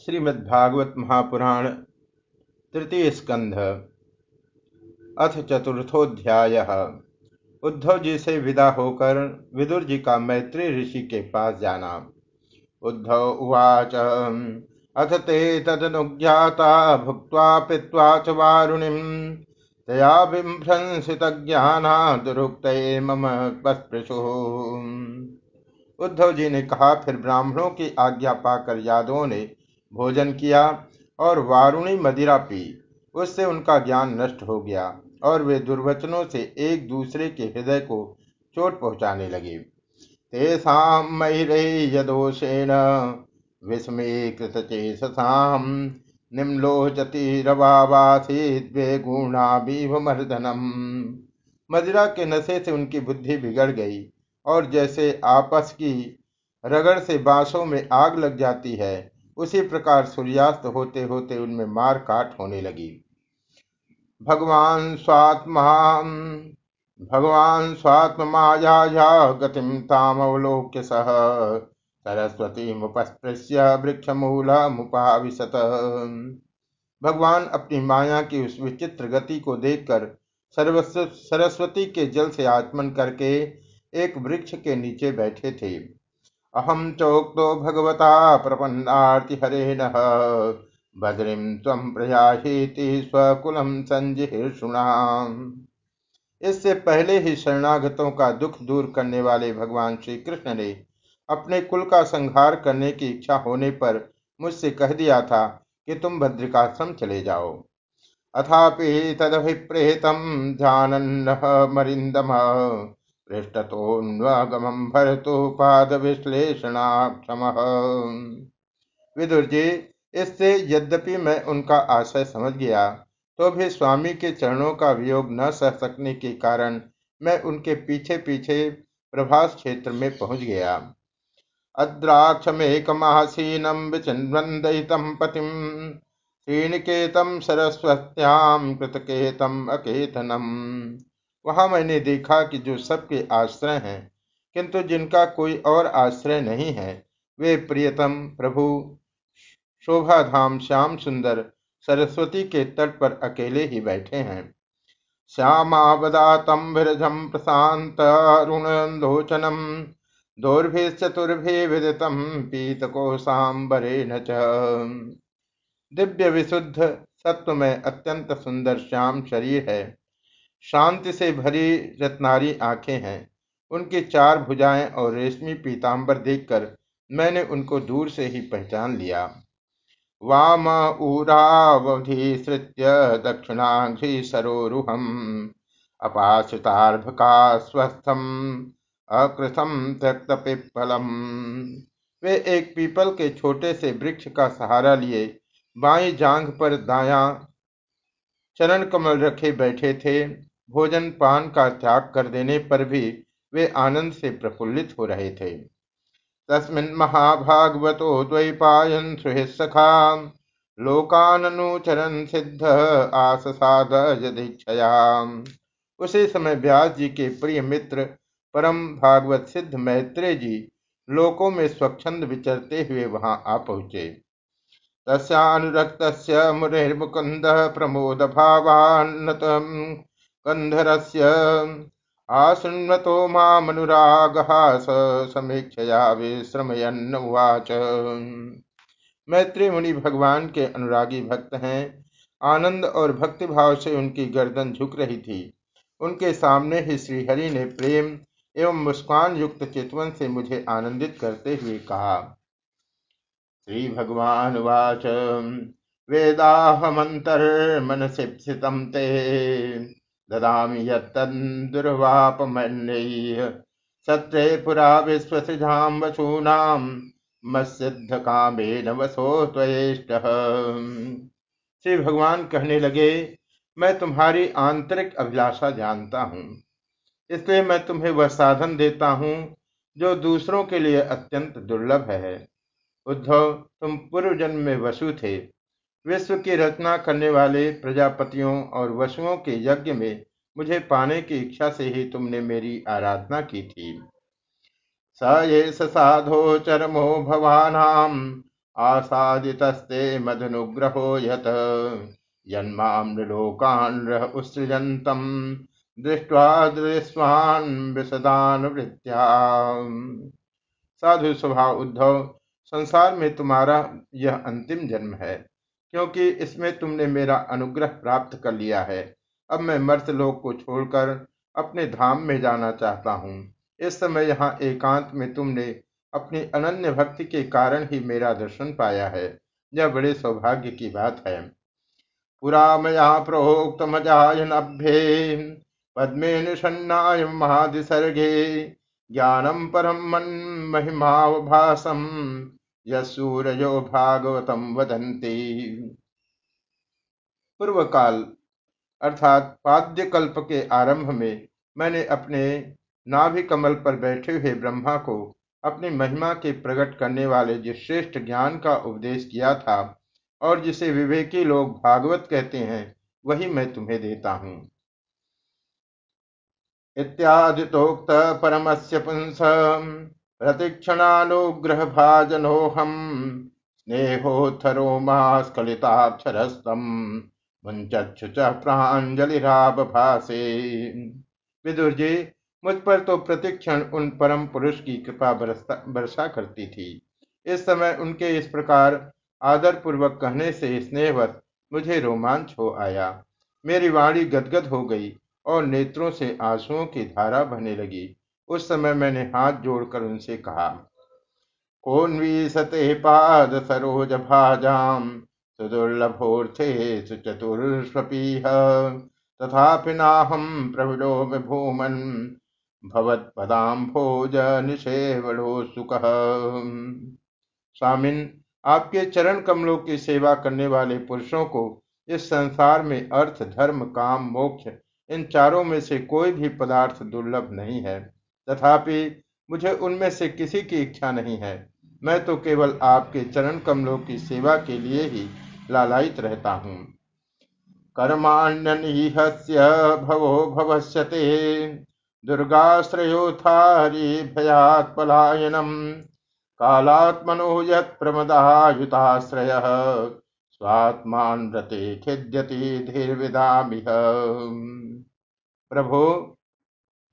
श्रीमद्भागवत महापुराण तृतीय स्कंध। अथ चतुर्थोध्याय। उद्धव जी से विदा होकर विदुर जी का मैत्री ऋषि के पास जाना। उद्धव उवाच, अथ ते तदनुज्ञाता भुक्त्वा पीत्वा च वारुणिम तया विभ्रंसित ज्ञाना दुरुक्त मम पस्पृशु उद्धव जी ने कहा, फिर ब्राह्मणों की आज्ञा पाकर यादवों ने भोजन किया और वारुणी मदिरा पी। उससे उनका ज्ञान नष्ट हो गया और वे दुर्वचनों से एक दूसरे के हृदय को चोट पहुँचाने लगे। मैरेयदोषेण विस्मीकृत चेषसाम निम्लोचति गुणाभिमर्दनम मदिरा के नशे से उनकी बुद्धि बिगड़ गई और जैसे आपस की रगड़ से बांसों में आग लग जाती है उसी प्रकार सूर्यास्त होते होते उनमें मार काट होने लगी। भगवान स्वात्मा, भगवान स्वात्म माया गतिम तामवलोक्य सह। सरस्वती मुपस्पृश्य वृक्ष मूल मुपाविशत भगवान अपनी माया की उस विचित्र गति को देखकर सरस्वती के जल से आचमन करके एक वृक्ष के नीचे बैठे थे। अहम चोक्तो भगवता प्रपन्नार्तिहरेण भद्रीं त्वं प्रयाहीति स्वकुलम संजिहृषुणाम इससे पहले ही शरणागतों का दुख दूर करने वाले भगवान श्री कृष्ण ने अपने कुल का संहार करने की इच्छा होने पर मुझसे कह दिया था कि तुम भद्रिकाश्रम चले जाओ। अथापि तदभिप्रेतम ध्यान मरिंदम पृष्ठतोन्वागमं पाद विश्लेषणाक्षम विदुर जी, इससे यद्यपि मैं उनका आशय समझ गया तो भी स्वामी के चरणों का वियोग न सह सकने के कारण मैं उनके पीछे पीछे प्रभास क्षेत्र में पहुँच गया। अद्राक्षमेकमासीनम विचिन्वंदितम पतिम श्रीनिकेतम सरस्वत्याम कृतकेतम अकेतनम। वहाँ मैंने देखा कि जो सबके आश्रय हैं, किंतु जिनका कोई और आश्रय नहीं है, वे प्रियतम प्रभु शोभाधाम श्याम सुंदर सरस्वती के तट पर अकेले ही बैठे हैं। श्यामावदातम विरजम प्रशांत अरुणलोचनम चतुर्भि विदितम पीतकोशाम्बरे न दिव्य विशुद्ध सत्व में अत्यंत सुंदर श्याम शरीर है। शांति से भरी रत्नारी आँखें हैं। उनकी चार भुजाएँ और रेशमी पीताम्बर देखकर मैंने उनको दूर से ही पहचान लिया। वाम उरावधिश्रित्य दक्षिणाघ्री सरोरुहम अपाश्रितार्भका स्वस्थम अकृथम त्यक्त पिप्पलम वे एक पीपल के छोटे से वृक्ष का सहारा लिए बाई जांघ पर दाया चरण कमल रखे बैठे थे। भोजन पान का त्याग कर देने पर भी वे आनंद से प्रफुल्लित हो रहे थे। तस्मिन् महाभागवतो द्वैपायन सुहृसखा लोकानुचरण सिद्ध आसाद यदीक्षया। उसी समय व्यास जी के प्रिय मित्र परम भागवत सिद्ध मैत्रेय जी लोकों में स्वच्छंद विचरते हुए वहाँ आ पहुँचे। तस्नुरक्त मुनिर्मुकुंद प्रमोद भावान्नत कंधरस्य। आशृण्वतो मामनुरागः समीक्षया विश्रमयन्न उवाच। मैत्री मुनि भगवान के अनुरागी भक्त हैं। आनंद और भक्ति भाव से उनकी गर्दन झुक रही थी। उनके सामने ही श्रीहरि ने प्रेम एवं मुस्कान युक्त चितवन से मुझे आनंदित करते हुए कहा, श्री भगवान वाच वेदाहमन्तर्मनसिप्सितं ते। ददामि यत्तन्दुर्वापमन्यैः। सत्रे पुरा विश्वसृजां वसूनां, मत्सिद्धकामेन वसो त्वयेष्टः। श्री भगवान कहने लगे, मैं तुम्हारी आंतरिक अभिलाषा जानता हूँ। इसलिए मैं तुम्हें वह साधन देता हूँ, जो दूसरों के लिए अत्यंत दुर्लभ है। उद्धव, तुम पूर्व जन्म में वसु थे। विश्व की रचना करने वाले प्रजापतियों और वसुओं के यज्ञ में मुझे पाने की इच्छा से ही तुमने मेरी आराधना की थी। स ये साधो चरमो भवानाम आसादितस्ते मदनुग्रहो यत। जन्मामृलोकान् उत्सृजन्तम् दृष्ट्वा दृश्वान् विशदानुवृत्त्या साधु स्वभाव उद्धव, संसार में तुम्हारा यह अंतिम जन्म है। क्योंकि इसमें तुमने मेरा अनुग्रह प्राप्त कर लिया है। अब मैं मर्तलोक को छोड़कर अपने धाम में जाना चाहता हूँ। इस समय यहाँ एकांत में तुमने अपनी अनन्य भक्ति के कारण ही मेरा दर्शन पाया है। यह बड़े सौभाग्य की बात है। पुरा मया प्रोक्त मजायनभ्ये पद्मे निषन्नाय महादिसर्गे ज्ञानम परम मन महिमावभासम यूरजो भागवतम वदंती पूर्व काल अर्थात पाद्य कल्प के आरंभ में, मैंने अपने नाभि कमल पर बैठे हुए ब्रह्मा को अपनी महिमा के प्रकट करने वाले जिस श्रेष्ठ ज्ञान का उपदेश किया था, और जिसे विवेकी लोग भागवत कहते हैं, वही मैं तुम्हें देता हूँ। इत्यादितोक्त परमस्य पुंस प्रतिक्षणानुग्रह भाजनोहम स्नेहोत्थरो मास्खलिताक्षरस्तम मुंचक्षु प्राजलिराभासे विदुर जी, मुझ पर तो प्रतिक्षण उन परम पुरुष की कृपा बरसा करती थी। इस समय उनके इस प्रकार आदर पूर्वक कहने से स्नेहवत मुझे रोमांच हो आया। मेरी वाणी गदगद हो गई और नेत्रों से आंसुओं की धारा बहने लगी। उस समय मैंने हाथ जोड़कर उनसे कहा सते पाद सरोज भाजाम, सुदुर्लभोर्थे सुचतुर्स्वपीह, तथापि नाहम प्रविलो भूमन भोज निषेवणो सुख। स्वामिन, आपके चरण कमलों की सेवा करने वाले पुरुषों को इस संसार में अर्थ, धर्म, काम, मोक्ष, इन चारों में से कोई भी पदार्थ दुर्लभ नहीं है। तथापि मुझे उनमें से किसी की इच्छा नहीं है। मैं तो केवल आपके चरण कमलों की सेवा के लिए ही लालायित रहता हूँ। कर्माण्यनिहस्य भवो भवस्यते। दुर्गाश्रयोथारी भयात् पलायनम। कालात्मनो यत् प्रमदायुताश्रय। स्वात्मान व्रते खिद्यति धीर्विदामिह। प्रभो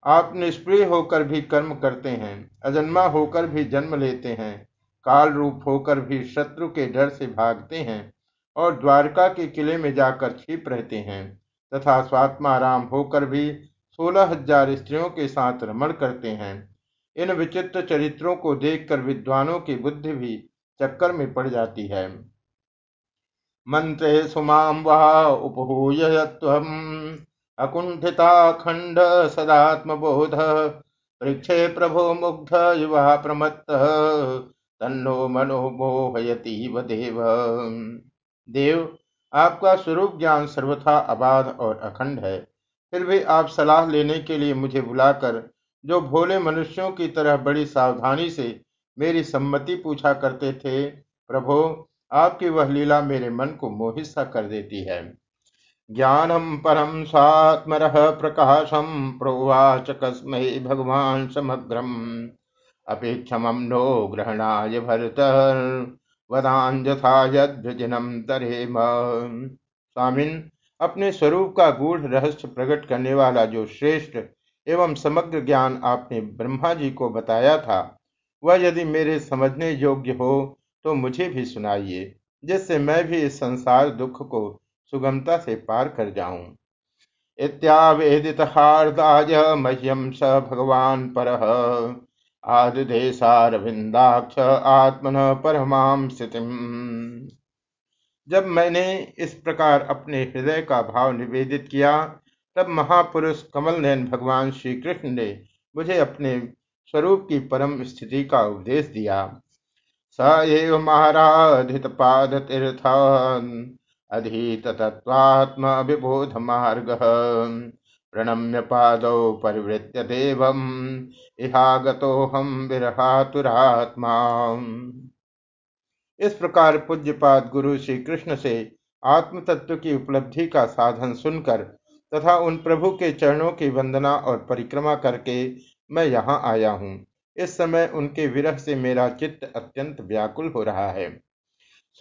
आप निष्प्रिय होकर भी कर्म करते हैं, अजन्मा होकर भी जन्म लेते हैं काल रूप होकर भी शत्रु के डर से भागते हैं और द्वारका के किले में जाकर छिप रहते हैं, तथा स्वात्माराम होकर भी सोलह हज़ार स्त्रियों के साथ रमण करते हैं। इन विचित्र चरित्रों को देखकर विद्वानों की बुद्धि भी चक्कर में पड़ जाती है। मंत्रे सुमाम वह उपहूय अकुंठिताखंड सदात्मबोध। परीक्षे प्रभो मुग्ध युवा प्रमत्त। तन्नो मनोमोहयती देव। देव, आपका स्वरूप ज्ञान सर्वथा अबाध और अखंड है। फिर भी आप सलाह लेने के लिए मुझे बुलाकर, जो भोले मनुष्यों की तरह बड़ी सावधानी से मेरी सम्मति पूछा करते थे, प्रभो, आपकी वह लीला मेरे मन को मोहित सा कर देती है। ज्ञानम परम स्वात्मर प्रकाशम प्रोवाच कस्म भगवान समग्रम। अपेक्षम नो ग्रहणाय भरत वदान्यथा यद्भजनम तरेम। स्वामिन, अपने स्वरूप का गूढ़ रहस्य प्रकट करने वाला जो श्रेष्ठ एवं समग्र ज्ञान आपने ब्रह्मा जी को बताया था, वह यदि मेरे समझने योग्य हो तो मुझे भी सुनाइए, जिससे मैं भी इस संसार दुख को सुगमता से पार कर जाऊँ। इत्यावेदित हार्दाय मह्यम स भगवान पर। आदिदेशारविंदाक्ष आत्मन परमाम जब मैंने इस प्रकार अपने हृदय का भाव निवेदित किया, तब महापुरुष कमल नयन भगवान श्री कृष्ण ने मुझे अपने स्वरूप की परम स्थिति का उपदेश दिया। स एव महाराधित पाद तीर्थ अधीत तत्वात्म विबोध मार्ग प्रणम्य पादौ परिवृत्य देवम इहागतो हम विरहातुरात्मा। इस प्रकार पूज्यपाद गुरु श्री कृष्ण से आत्म तत्व की उपलब्धि का साधन सुनकर तथा उन प्रभु के चरणों की वंदना और परिक्रमा करके मैं यहाँ आया हूँ। इस समय उनके विरह से मेरा चित्त अत्यंत व्याकुल हो रहा है।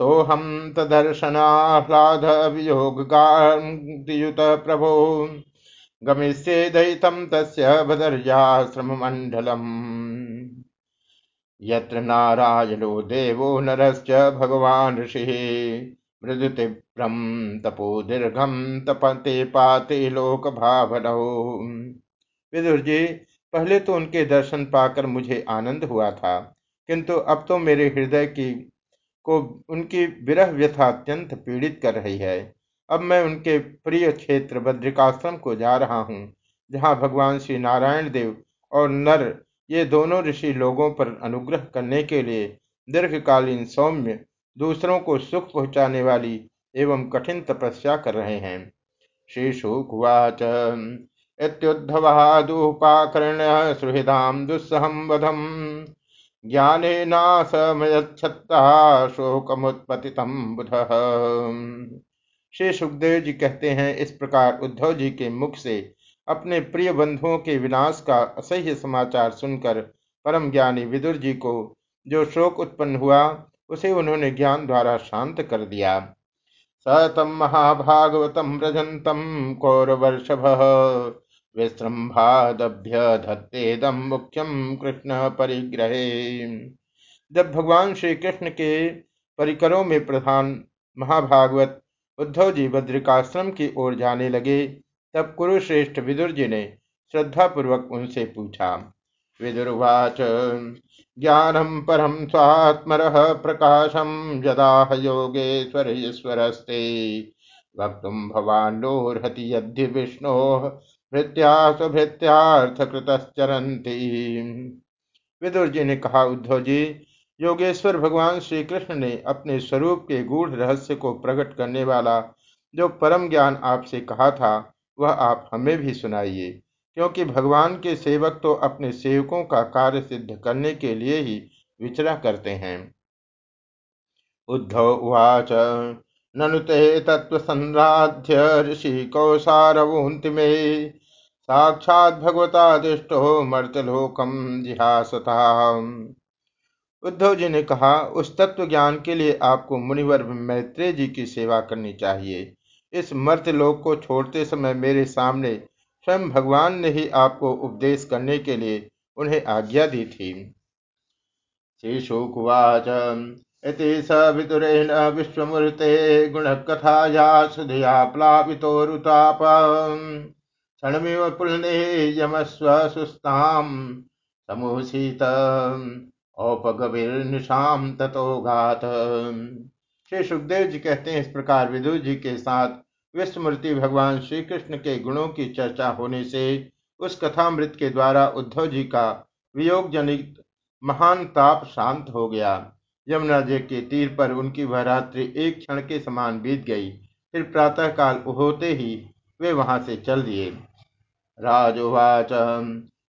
सोहम तदर्शनाह्लाद वियोगयुत प्रभो गमिष्ये दयितं तस्य भदर्याश्रममण्डलम्। यत्र नारायणो देवो नरश्च भगवान् तपो दीर्घं तपते पाते लोक विदुर जी पहले तो उनके दर्शन पाकर मुझे आनंद हुआ था, किंतु अब तो मेरे हृदय की को उनकी विरह व्यथा अत्यंत पीड़ित कर रही है। अब मैं उनके प्रिय क्षेत्र बद्रिकाश्रम को जा रहा हूँ, जहाँ भगवान श्री नारायण देव और नर, ये दोनों ऋषि लोगों पर अनुग्रह करने के लिए दीर्घकालीन सौम्य, दूसरों को सुख पहुँचाने वाली एवं कठिन तपस्या कर रहे हैं। श्री शुकुवाच इत्युद्धवादुपाकर्ण सुहृदां दुस्सहं वधम्। ज्ञानेनासमयच्छत्ता शोकमुत्पतितम बुध। श्री सुखदेव जी कहते हैं, इस प्रकार उद्धव जी के मुख से अपने प्रिय बंधुओं के विनाश का असह्य समाचार सुनकर परम ज्ञानी विदुर जी को जो शोक उत्पन्न हुआ, उसे उन्होंने ज्ञान द्वारा शांत कर दिया। सतम महाभागवतम रजंतम कौरवर्षभ। विश्रम्भादभ्य धत्तेदम मुख्यम कृष्ण परिग्रहे। जब भगवान श्री कृष्ण के परिकरों में प्रधान महाभागवत उद्धव जी बद्रिकाश्रम की ओर जाने लगे, तब कुरुश्रेष्ठ विदुर जी ने श्रद्धापूर्वक उनसे पूछा विदुर्वाच ज्ञानम परम स्वात्मर प्रकाशम यदा योगेश्वर ईश्वरस्ते वक्त भवान लोहति विदुर जी ने कहा, उद्धव जी, योगेश्वर भगवान श्री कृष्ण ने अपने स्वरूप के गूढ़ रहस्य को प्रकट करने वाला जो परम ज्ञान आपसे कहा था, वह आप हमें भी सुनाइए, क्योंकि भगवान के सेवक तो अपने सेवकों का कार्य सिद्ध करने के लिए ही विचरा करते हैं। उद्धव उवाच ननु ते तत्त्वसंराध्य ऋषि कौसारवोन्ति मे। साक्षात भगवतादिष्टो मर्तलोकम जिहासता उद्धव जी ने कहा, उस तत्व ज्ञान के लिए आपको मुनिवर मैत्रेय जी की सेवा करनी चाहिए। इस मर्तलोक को छोड़ते समय मेरे सामने स्वयं भगवान ने ही आपको उपदेश करने के लिए उन्हें आज्ञा दी थी। श्रीशुकुवाच इति स विदुरेण विश्वमूर्ते गुणकथाया सुधया प्लावितोरुताप क्षणमिव पुलने यमस्व सुस्ताम, समूसीत औपगविर्निशाम ततो घात श्री सुखदेव जी कहते हैं इस प्रकार विदुर जी के साथ विश्वमूर्ति भगवान श्री कृष्ण के गुणों की चर्चा होने से उस कथामृत के द्वारा उद्धव जी का वियोग जनित महान ताप शांत हो गया। यमुना जी के तीर पर उनकी वह रात्रि एक क्षण के समान बीत गई। फिर प्रातः काल होते ही वे वहाँ से चल दिए। राजोवाच,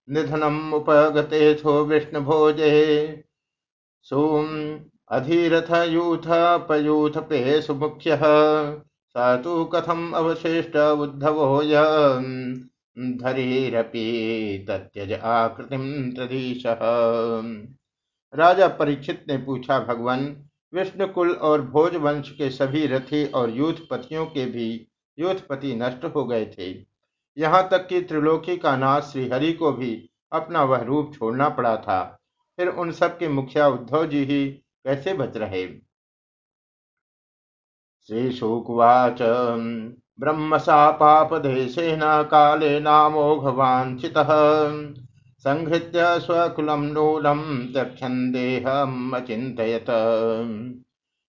निधनम उपगते थो विष्णु भोजे सोम अधीरथ यूथ पयूथ पे सुमुख्य स कथम अवशिष्ट उद्धवो धरीरपि तत्यज आकृतिम तदीश राजा परीक्षित ने पूछा, भगवान विष्णुकुल और भोज वंश के सभी रथी और यूथ यूथपतियों के भी यूथपति नष्ट हो गए थे। यहाँ तक कि त्रिलोकी का नाथ श्रीहरि को भी अपना वह रूप छोड़ना पड़ा था। फिर उन सब के मुखिया उद्धव जी ही कैसे बच रहे? श्रीशुकुवाच ब्रह्मशापापदेशेन कालेनामोघवाञ्छितः संहृत्य स्वकुलं नूनं दक्षन् देहम् अचिन्तयत।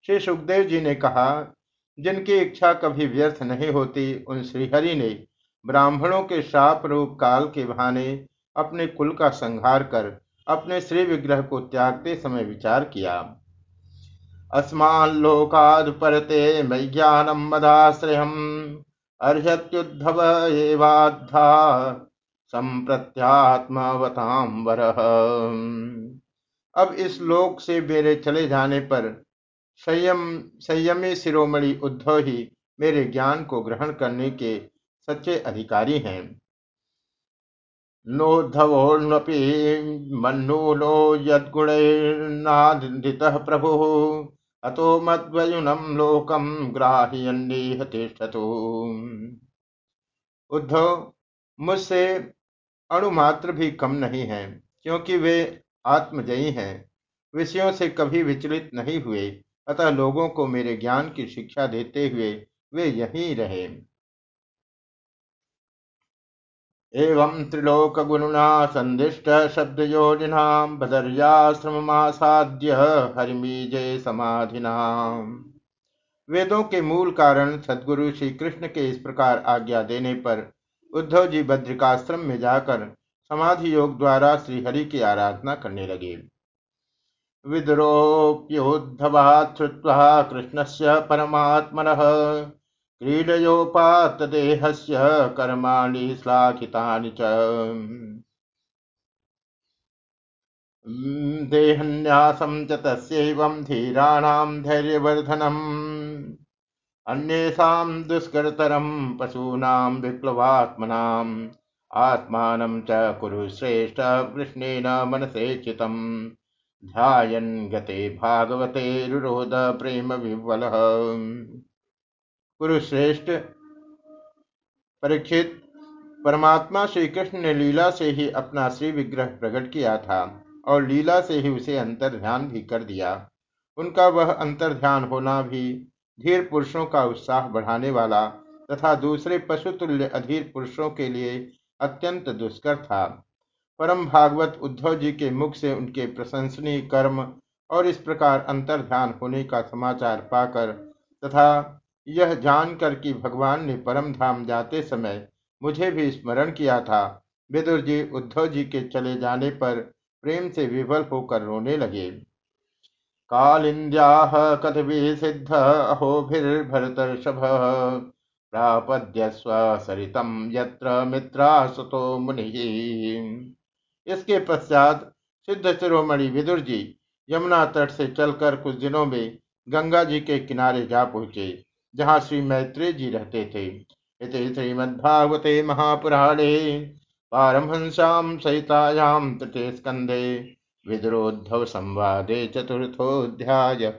श्री सुखदेव जी ने कहा, जिनकी इच्छा कभी व्यर्थ नहीं होती, उन श्रीहरि ने ब्राह्मणों के शाप रूप काल के बहाने अपने कुल का संहार कर अपने श्री विग्रह को त्यागते समय विचार किया। अस्माल्लोकाद् परते मय्ज्ञानं मदाश्रयम् अर्हत्युद्धव एवाद्धा। संप्रत्यात्मवतां वरः अब इस लोक से मेरे चले जाने पर संयम, संयमी शिरोमणि उद्धव ही मेरे ज्ञान को ग्रहण करने के सच्चे अधिकारी हैं। नोद्धवोऽपि मन्नूनो यद्गुणैर्नादितः प्रभुः, अतो मद्वयुनम लोकम ग्राह्यन्नीह तिष्ठतु। उद्धव, मुझसे अणुमात्र भी कम नहीं है, क्योंकि वे आत्मजयी हैं। विषयों से कभी विचलित नहीं हुए, अतः लोगों को मेरे ज्ञान की शिक्षा देते हुए वे यहीं रहे। एवं त्रिलोकगुणुना सन्दिष्ट शब्दयोनिनां बदर्याश्रममासाद्य हरिमीजे समाधिना। वेदों के मूल कारण सदगुरु श्री कृष्ण के इस प्रकार आज्ञा देने पर उद्धव जी बद्रिकाश्रम में जाकर समाधि योग द्वारा श्रीहरि की आराधना करने लगे। विदुरोप्योद्धवात् श्रुत्वा कृष्णस्य परमात्मनः क्रीडयोपात्तदेहस्य कर्माणि श्लाघितानि च। देहन्यासं च तस्यैवं धीराणां धैर्यवर्धनम्। अन्येषां दुष्करतरं पशूनां विप्लवात्मनाम् आत्मानं च कुरु श्रेष्ठ कृष्णेन मनसेक्षितम् ध्यायन् गते भागवते रुरोध प्रेम विह्वलः कुरुश्रेष्ठ, परीक्षित, परमात्मा श्री कृष्ण ने लीला से ही अपना श्री विग्रह प्रकट किया था और लीला से ही उसे अंतर ध्यान भी कर दिया। उनका वह अंतर ध्यान होना भी धीर पुरुषों का उत्साह बढ़ाने वाला तथा दूसरे पशुतुल्य अधीर पुरुषों के लिए अत्यंत दुष्कर था। परम भागवत उद्धव जी के मुख से उनके प्रशंसनीय कर्म और इस प्रकार अंतर ध्यान होने का समाचार पाकर तथा यह जानकर कि भगवान ने परम धाम जाते समय मुझे भी स्मरण किया था, विदुर जी उद्धव जी के चले जाने पर प्रेम से विवल होकर रोने लगे। कालिन्द्याः सिद्ध अहोभिर्भरतर्षभ प्रापद्यस्व यत्र मित्रासुतो मुनिः। इसके पश्चात सिद्ध शिरोमणि विदुर जी यमुना तट से चलकर कुछ दिनों में गंगा जी के किनारे जा पहुँचे, जहाँ श्री मैत्री जी रहते थे। इति श्रीमद्भागवते महापुराणे। पारमहंस्यां सहितायां तृतीय स्कंधे विदुरोद्धव संवादे चतुर्थोऽध्यायः।